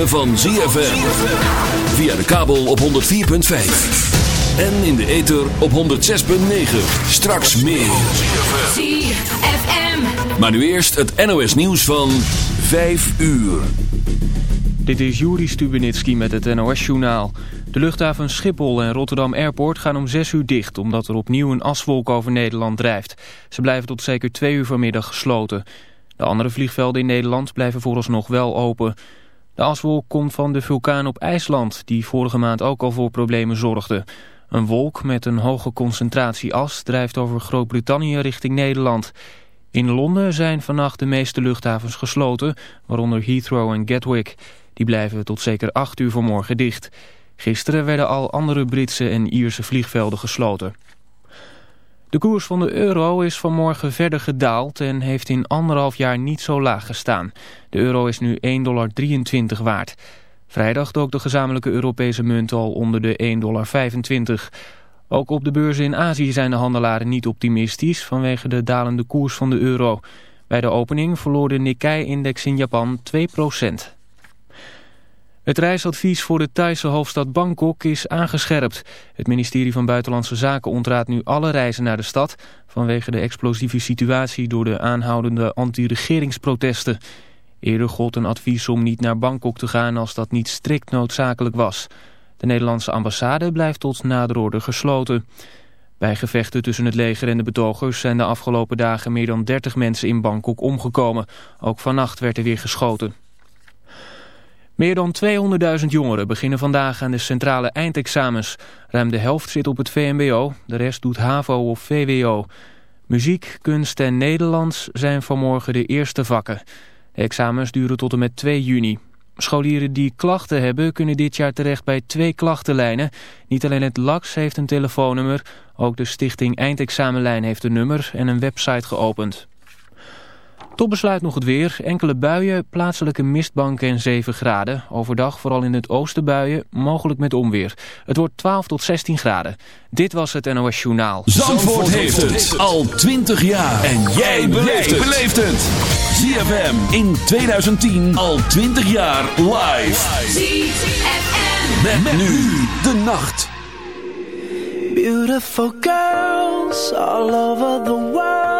ritme van ZFM. Via de kabel op 104.5. En in de ether op 106.9. Straks meer. ZFM. Maar nu eerst het NOS nieuws van 5 uur. Dit is Juri Stubenitski met het NOS-journaal. De luchthaven Schiphol en Rotterdam Airport gaan om 6 uur dicht... omdat er opnieuw een aswolk over Nederland drijft. Ze blijven tot zeker 2 uur vanmiddag gesloten. De andere vliegvelden in Nederland blijven vooralsnog wel open. De aswolk komt van de vulkaan op IJsland... die vorige maand ook al voor problemen zorgde. Een wolk met een hoge concentratie as drijft over Groot-Brittannië richting Nederland... In Londen zijn vannacht de meeste luchthavens gesloten, waaronder Heathrow en Gatwick. Die blijven tot zeker 8 uur vanmorgen dicht. Gisteren werden al andere Britse en Ierse vliegvelden gesloten. De koers van de euro is vanmorgen verder gedaald en heeft in anderhalf jaar niet zo laag gestaan. De euro is nu 1,23 dollar waard. Vrijdag dook de gezamenlijke Europese munt al onder de 1,25 dollar. Ook op de beurzen in Azië zijn de handelaren niet optimistisch vanwege de dalende koers van de euro. Bij de opening verloor de Nikkei-index in Japan 2 het reisadvies voor de Thaise hoofdstad Bangkok is aangescherpt. Het ministerie van Buitenlandse Zaken ontraadt nu alle reizen naar de stad... vanwege de explosieve situatie door de aanhoudende anti-regeringsprotesten. Eerder gold een advies om niet naar Bangkok te gaan als dat niet strikt noodzakelijk was. De Nederlandse ambassade blijft tot nader orde gesloten. Bij gevechten tussen het leger en de betogers zijn de afgelopen dagen meer dan 30 mensen in Bangkok omgekomen. Ook vannacht werd er weer geschoten. Meer dan 200.000 jongeren beginnen vandaag aan de centrale eindexamens. Ruim de helft zit op het VMBO, de rest doet HAVO of VWO. Muziek, kunst en Nederlands zijn vanmorgen de eerste vakken. De examens duren tot en met 2 juni. Scholieren die klachten hebben kunnen dit jaar terecht bij twee klachtenlijnen. Niet alleen het LAX heeft een telefoonnummer, ook de stichting Eindexamenlijn heeft een nummer en een website geopend. Tot besluit nog het weer. Enkele buien, plaatselijke mistbanken en 7 graden. Overdag vooral in het oosten buien, mogelijk met onweer. Het wordt 12 tot 16 graden. Dit was het NOS Journaal. Zandvoort, heeft het al 20 jaar. En jij beleeft het. ZFM in 2010 al 20 jaar live. ZFM. Met, nu de nacht. Beautiful girls all over the world.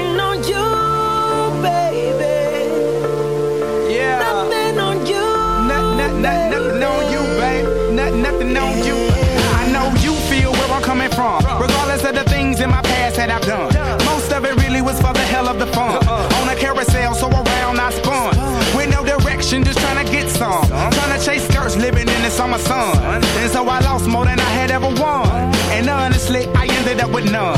nothing on you. I know you feel where I'm coming from. Regardless of the things in my past that I've done. Most of it really was for the hell of the fun. On a carousel, so around I spun. With no direction, just trying to get some. Trying to chase skirts, living in the summer sun. And so I lost more than I had ever won. And honestly, I ended up with none.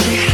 Yeah.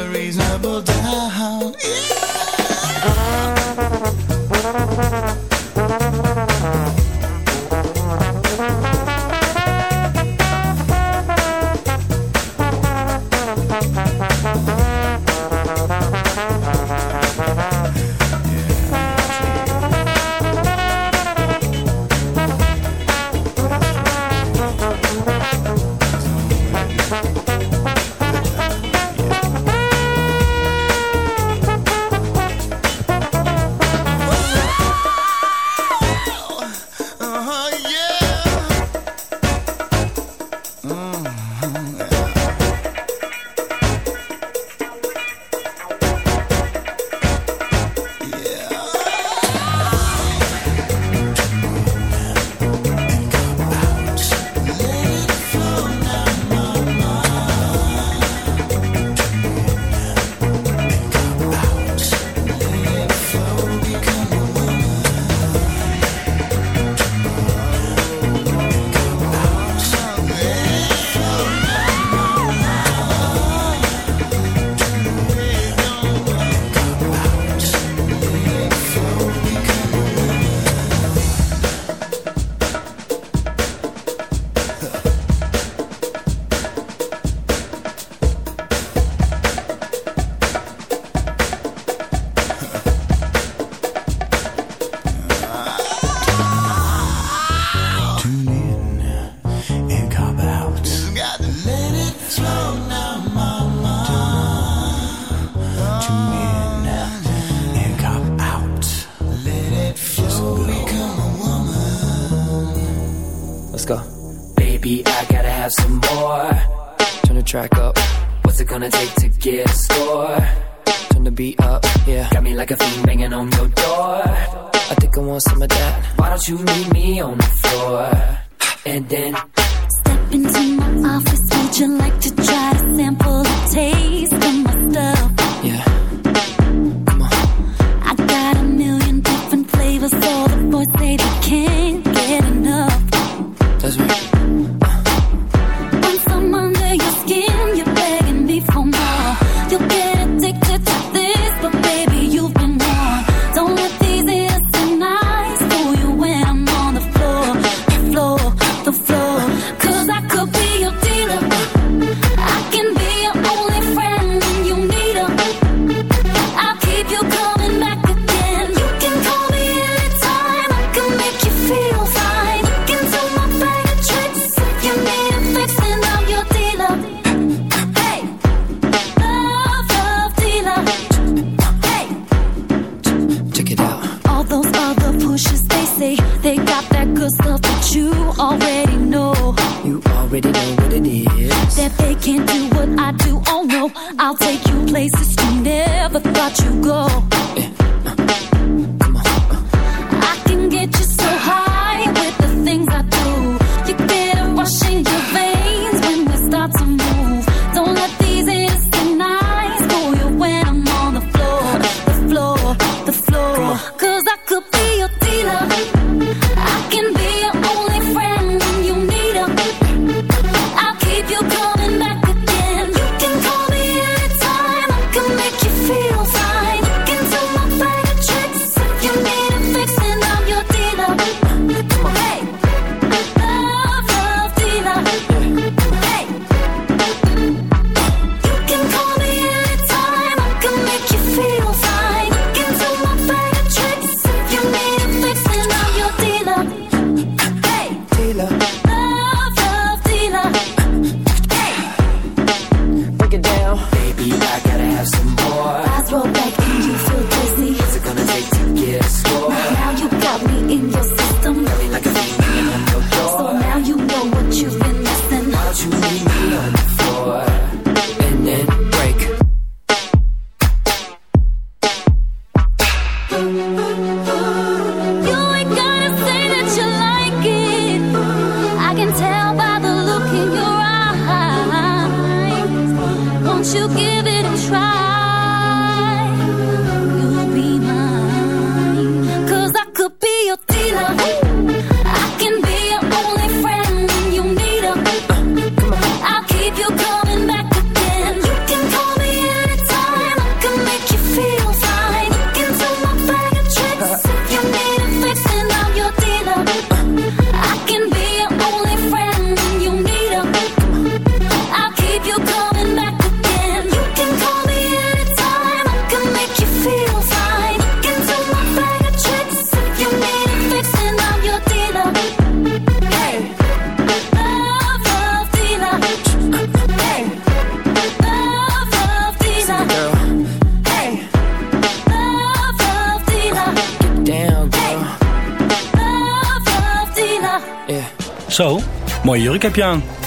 you like to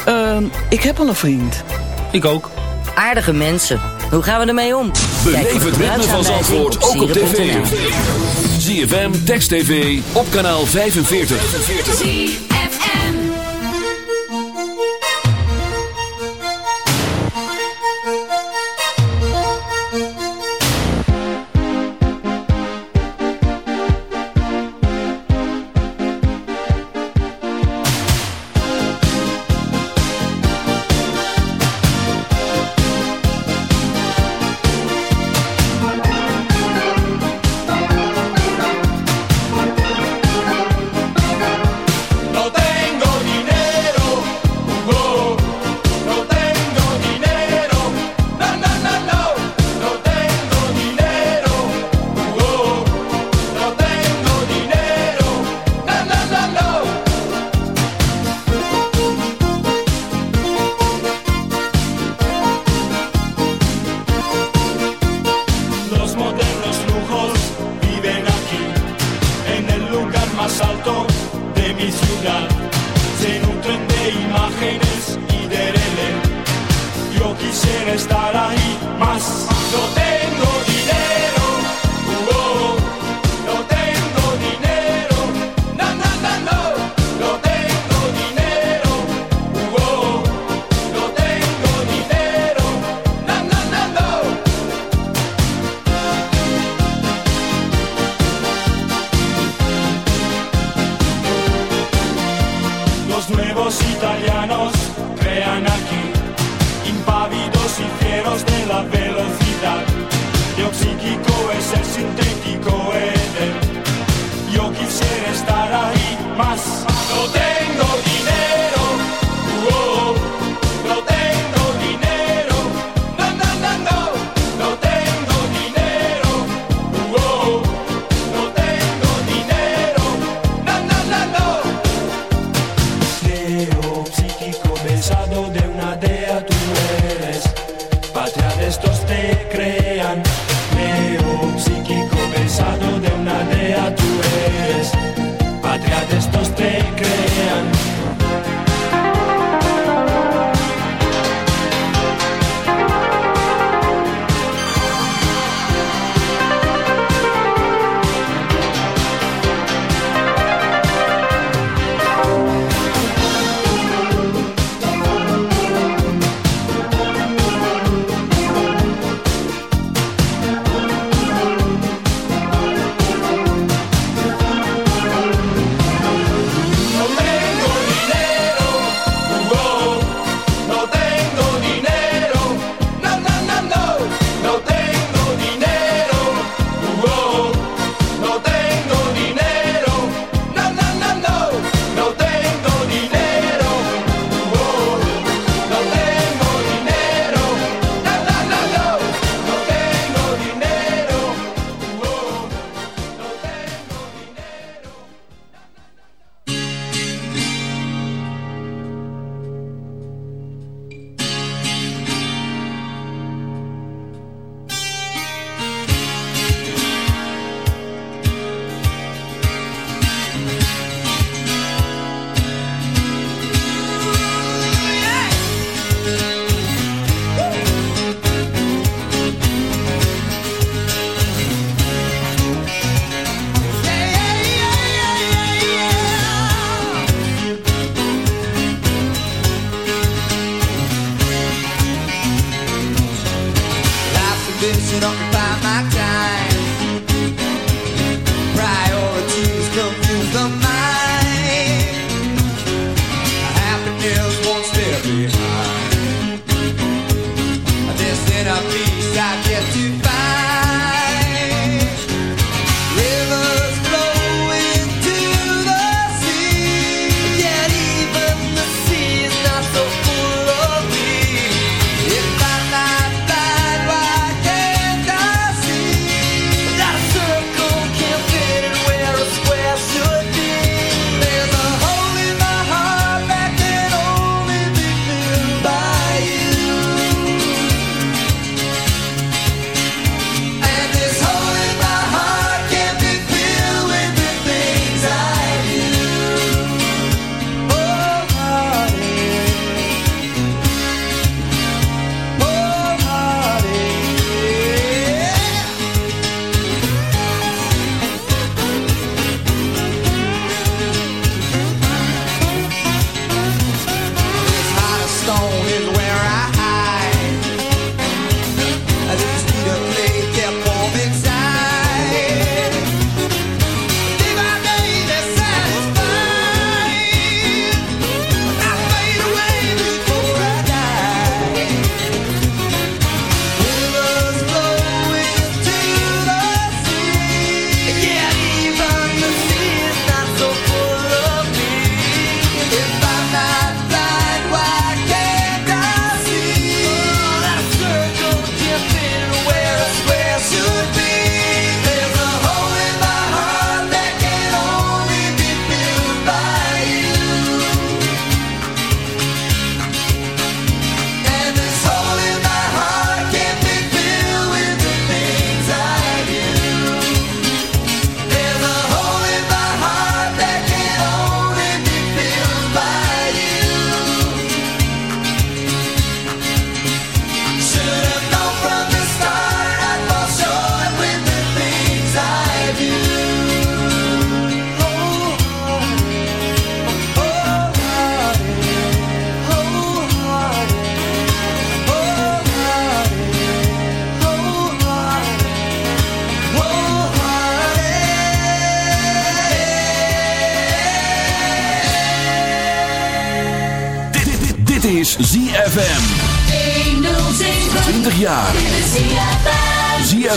Ehm, ik heb al een vriend. Ik ook. Aardige mensen. Hoe gaan we ermee om? Beleef het ritme van Zandvoort ook op tv. ZFM, Text TV, op kanaal 45. sit on the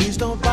Please don't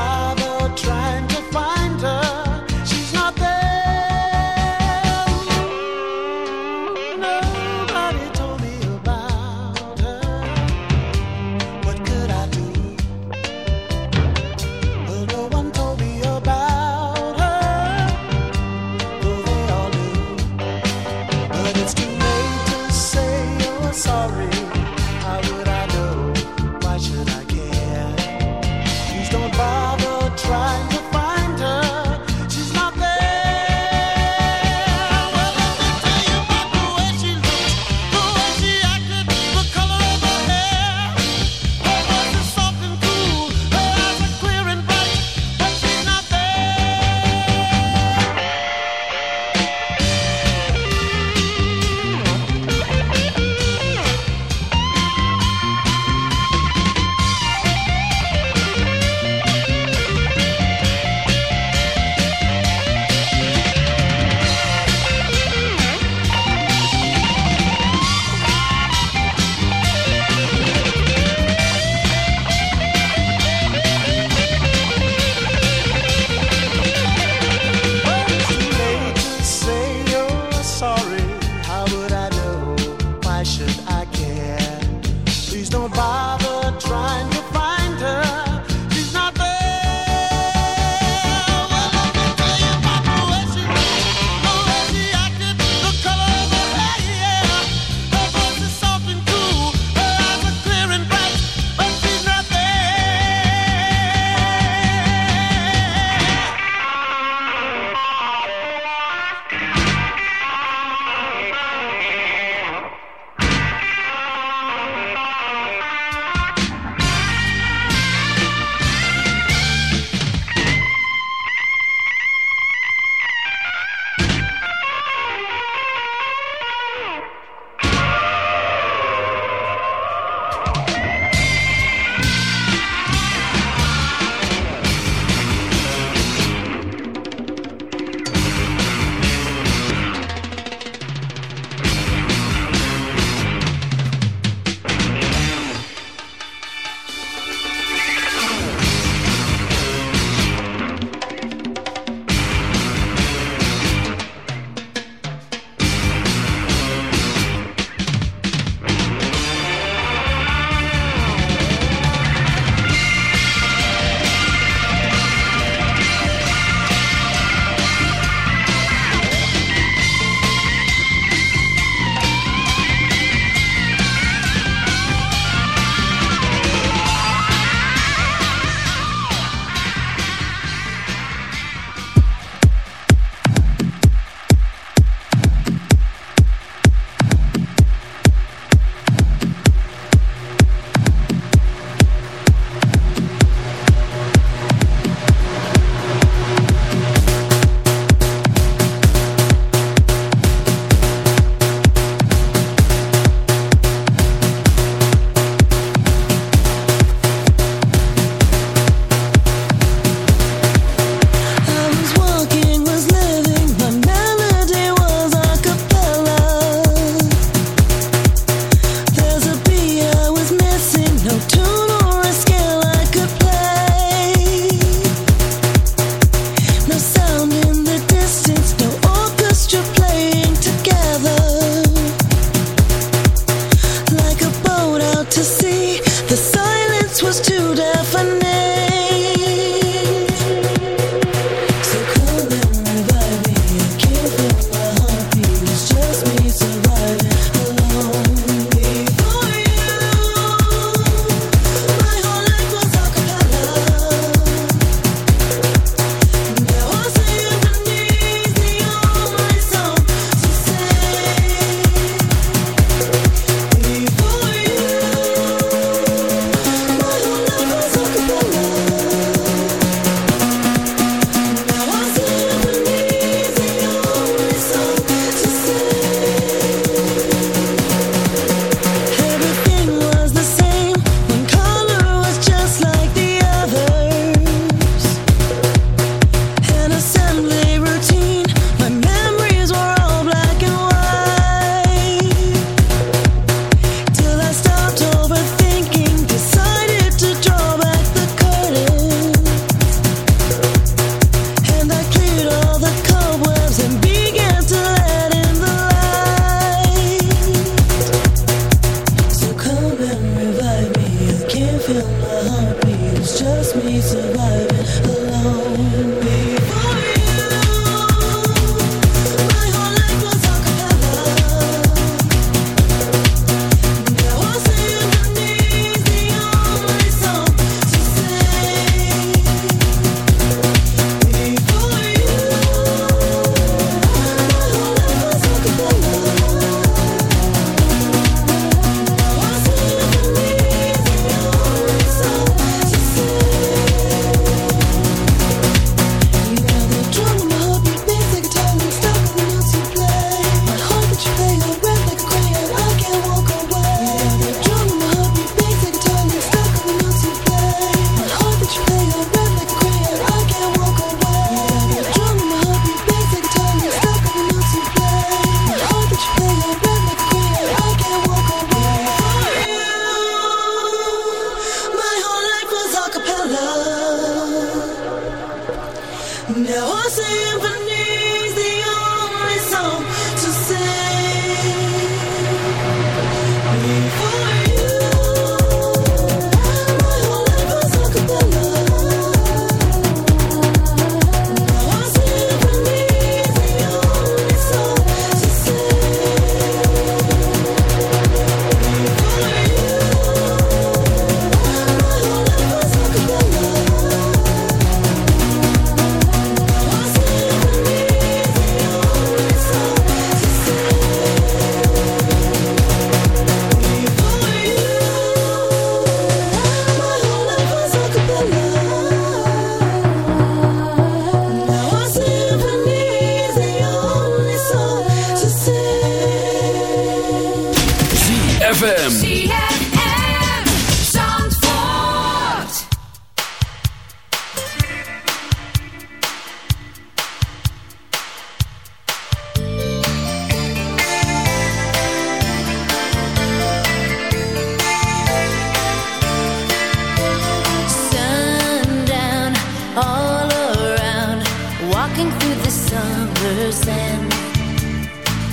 summer's end.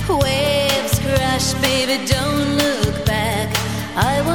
Waves crash, baby, don't look back. I will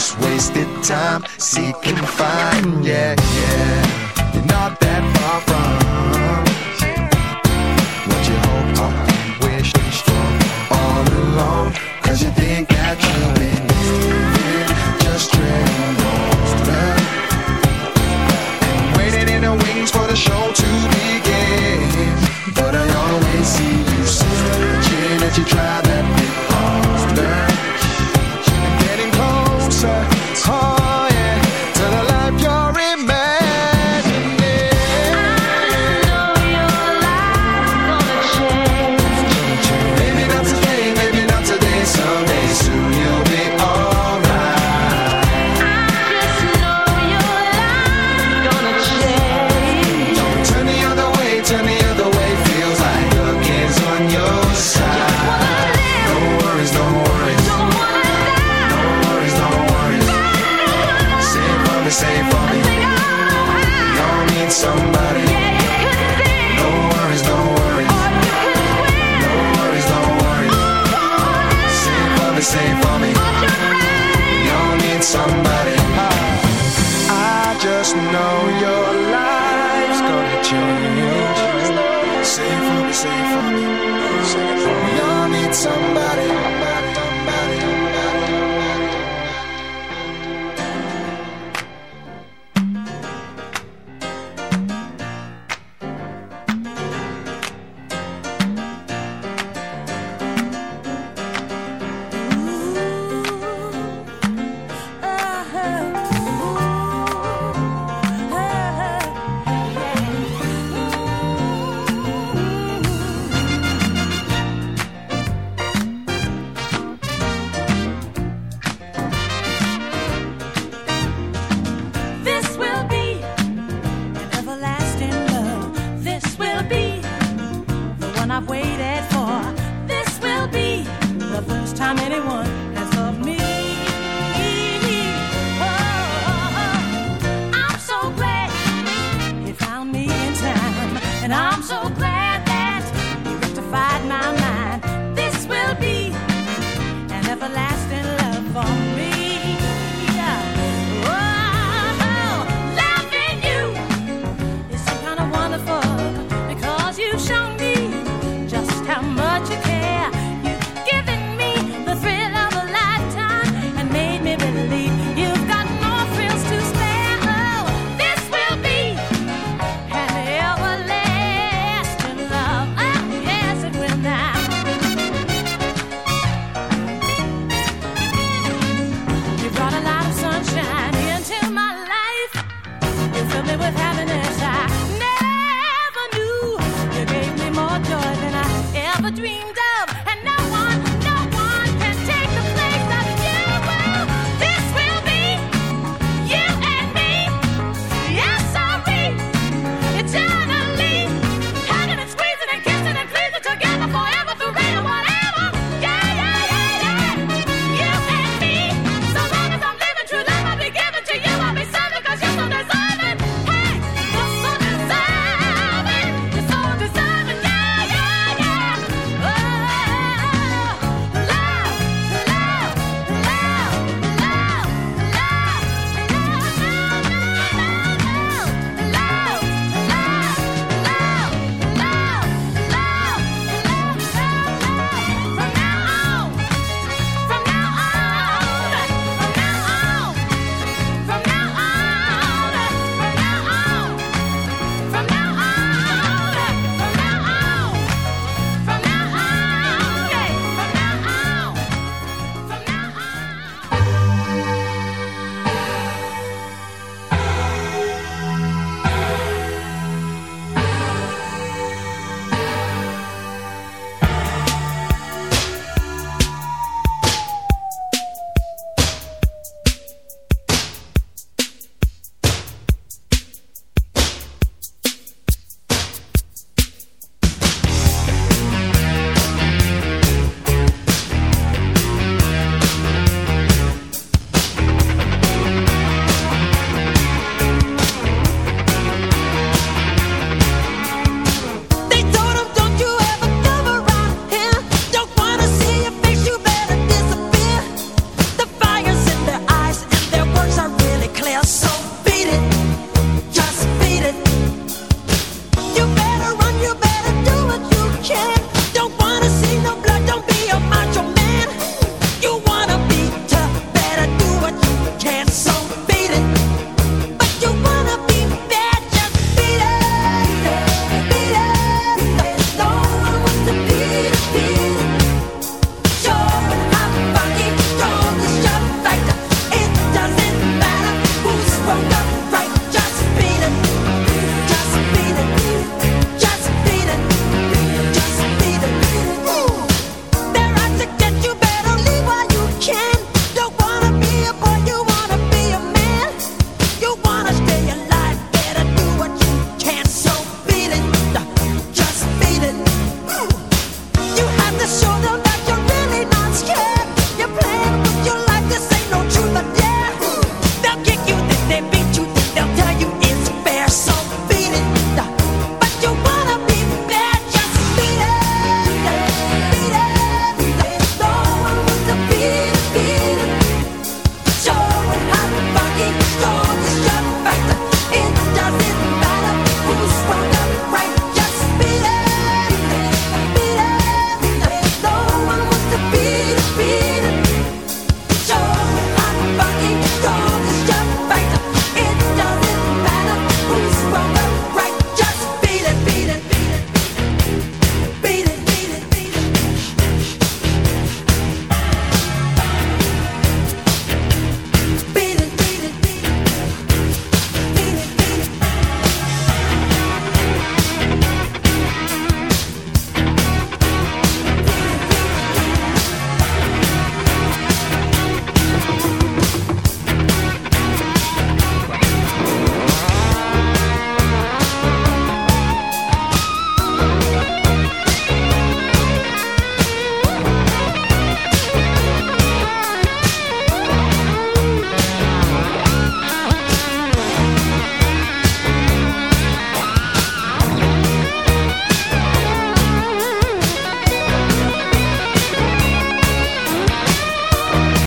Just wasted time seeking fun, yeah, yeah.